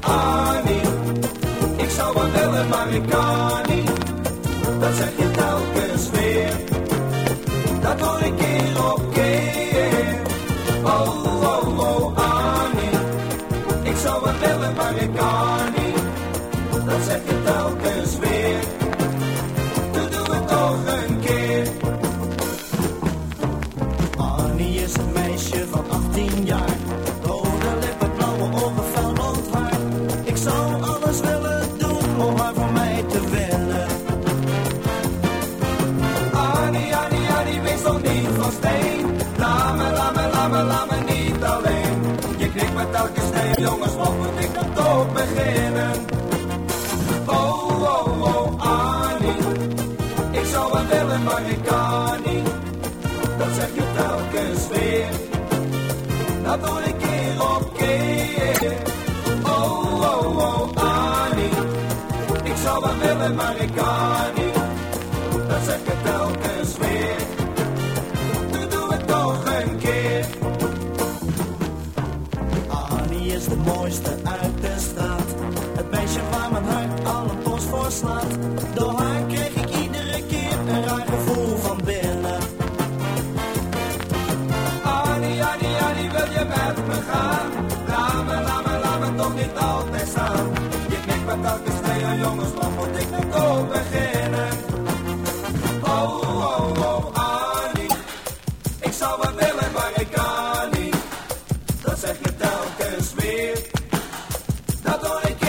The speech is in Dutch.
Annie, ik zou wel willen, maar ik kan niet. Dat zeg je telkens weer. Dat hoor ik keer op keer. Oh, oh, oh, Annie. Ik zou wel willen, maar ik kan niet. Dat zeg je telkens weer. Zou alles willen doen om haar voor mij te winnen. Annie, Annie, Annie, wees toch niet van steen. Laat me, laat me, laat me, laat me niet alleen. Je knikt met elke steen, jongens, wat moet ik dan toch beginnen? Oh, oh, oh, Annie. Ik zou wel willen, maar ik kan niet. Dat zeg je telkens weer. Dat hoor ik Ik wel willen, maar ik kan niet. Dat zeg je telkens weer. Doe, doe het toch een keer. Annie is de mooiste uit de straat. Het meisje waar mijn hart alle post voor slaat. Door haar kreeg ik iedere keer een raar gevoel van binnen. Annie, Annie, Annie, wil je met me gaan? Laat me, laat me, laat me toch niet altijd staan. Je knikt met elke jongens, wat moet ik nou toch beginnen? Oh, oh, oh, Annie, ik zou wat willen, maar ik kan niet. Dat zeg je telkens weer, dat hoor ik